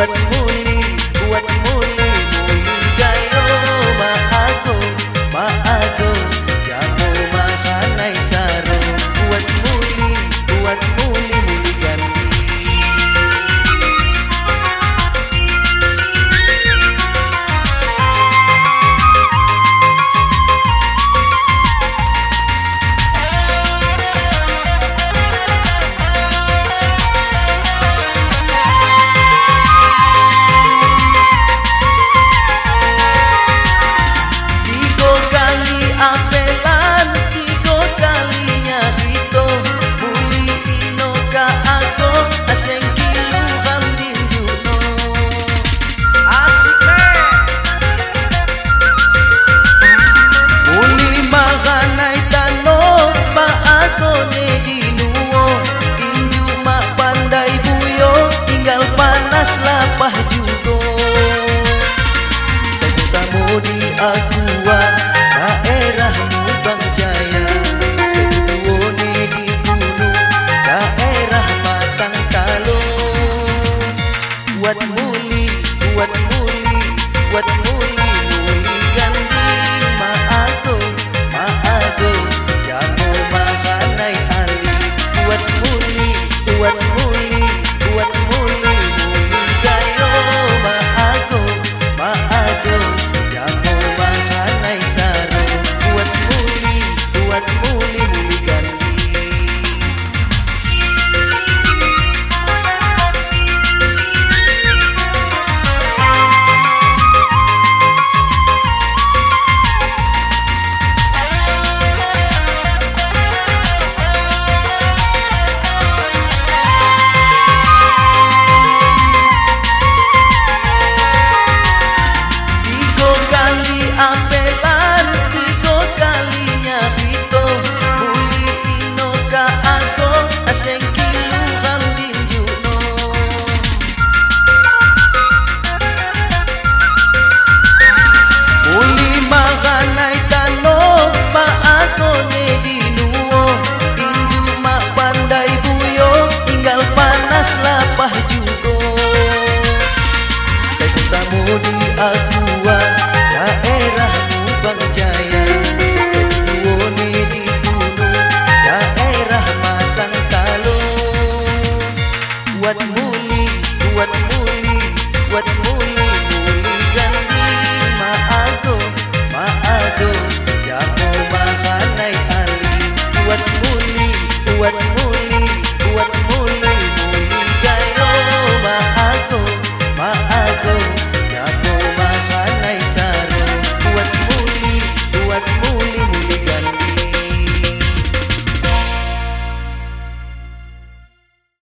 buat muli buat muli what you upah juga. Saya tamu di Agua Daerah Kubang Jaya. Saya kuwone di Gunung Daerah Matang Talun buat muli, buat muli, buat muli Muli ganti. Ma'ado, ma'ado